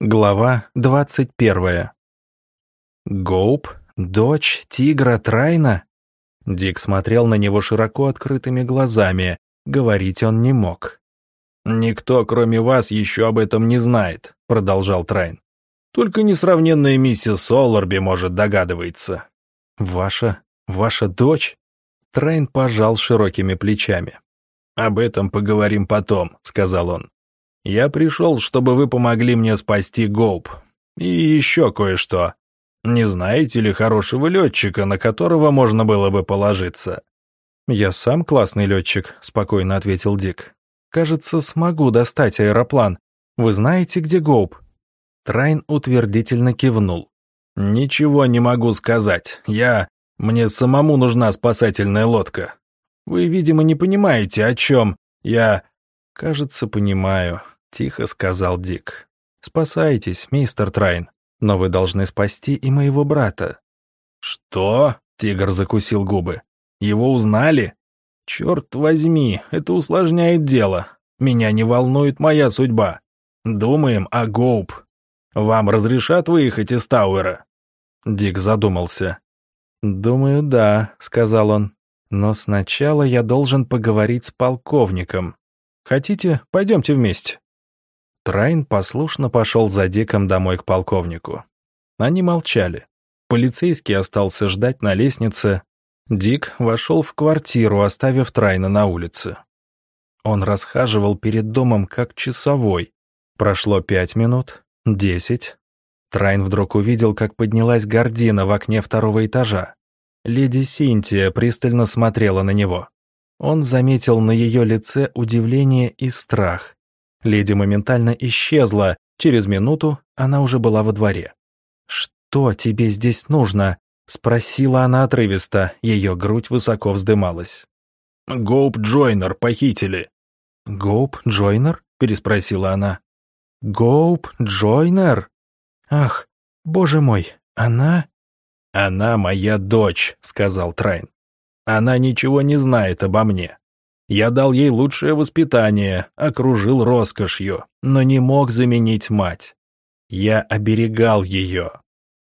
Глава двадцать первая. Гоуп? Дочь тигра Трайна? Дик смотрел на него широко открытыми глазами. Говорить он не мог. «Никто, кроме вас, еще об этом не знает», — продолжал Трайн. «Только несравненная миссис Соларби может догадываться». «Ваша... ваша дочь?» Трайн пожал широкими плечами. «Об этом поговорим потом», — сказал он. Я пришел, чтобы вы помогли мне спасти Гоуп. И еще кое-что. Не знаете ли хорошего летчика, на которого можно было бы положиться?» «Я сам классный летчик», — спокойно ответил Дик. «Кажется, смогу достать аэроплан. Вы знаете, где Гоуп?» Трайн утвердительно кивнул. «Ничего не могу сказать. Я... Мне самому нужна спасательная лодка. Вы, видимо, не понимаете, о чем. Я... «Кажется, понимаю», — тихо сказал Дик. «Спасайтесь, мистер Трайн, но вы должны спасти и моего брата». «Что?» — тигр закусил губы. «Его узнали? Черт возьми, это усложняет дело. Меня не волнует моя судьба. Думаем о Гоуп. Вам разрешат выехать из Тауэра?» Дик задумался. «Думаю, да», — сказал он. «Но сначала я должен поговорить с полковником. Хотите, пойдемте вместе». Трайн послушно пошел за Диком домой к полковнику. Они молчали. Полицейский остался ждать на лестнице. Дик вошел в квартиру, оставив Трайна на улице. Он расхаживал перед домом как часовой. Прошло пять минут, десять. Трайн вдруг увидел, как поднялась гардина в окне второго этажа. Леди Синтия пристально смотрела на него. Он заметил на ее лице удивление и страх. Леди моментально исчезла, через минуту она уже была во дворе. «Что тебе здесь нужно?» — спросила она отрывисто, ее грудь высоко вздымалась. «Гоуп Джойнер похитили». «Гоуп Джойнер?» — переспросила она. «Гоуп Джойнер? Ах, боже мой, она...» «Она моя дочь», — сказал Трайн. Она ничего не знает обо мне. Я дал ей лучшее воспитание, окружил роскошью, но не мог заменить мать. Я оберегал ее.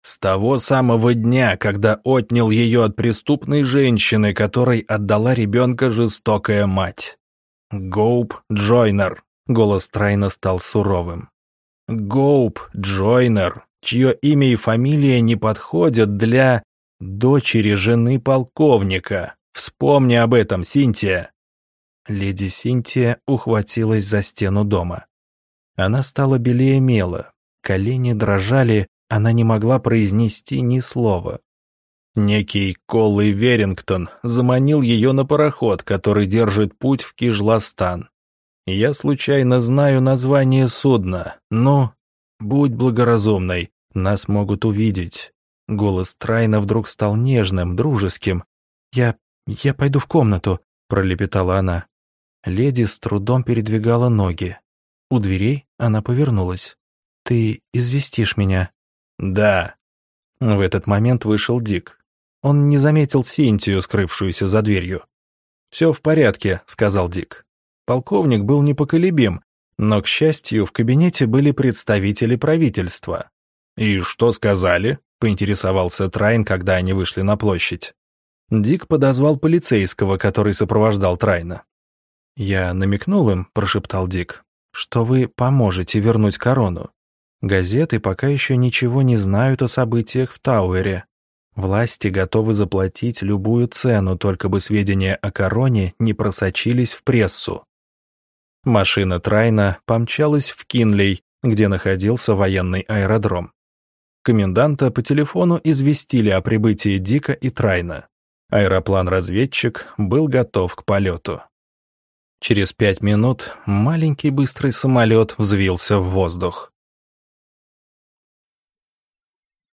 С того самого дня, когда отнял ее от преступной женщины, которой отдала ребенка жестокая мать. Гоуп Джойнер. Голос Трайна стал суровым. Гоуп Джойнер, чье имя и фамилия не подходят для дочери жены полковника. Вспомни об этом, Синтия!» Леди Синтия ухватилась за стену дома. Она стала белее мела, колени дрожали, она не могла произнести ни слова. Некий Коллый Верингтон заманил ее на пароход, который держит путь в Кижластан. Я случайно знаю название судна, но... Будь благоразумной, нас могут увидеть. Голос Трайна вдруг стал нежным, дружеским. «Я... я пойду в комнату», — пролепетала она. Леди с трудом передвигала ноги. У дверей она повернулась. «Ты известишь меня?» «Да». В этот момент вышел Дик. Он не заметил Синтию, скрывшуюся за дверью. «Все в порядке», — сказал Дик. Полковник был непоколебим, но, к счастью, в кабинете были представители правительства. «И что сказали?» поинтересовался Трайн, когда они вышли на площадь. Дик подозвал полицейского, который сопровождал Трайна. «Я намекнул им», — прошептал Дик, — «что вы поможете вернуть корону. Газеты пока еще ничего не знают о событиях в Тауэре. Власти готовы заплатить любую цену, только бы сведения о короне не просочились в прессу». Машина Трайна помчалась в Кинлей, где находился военный аэродром. Коменданта по телефону известили о прибытии Дика и Трайна. Аэроплан-разведчик был готов к полету. Через пять минут маленький быстрый самолет взвился в воздух.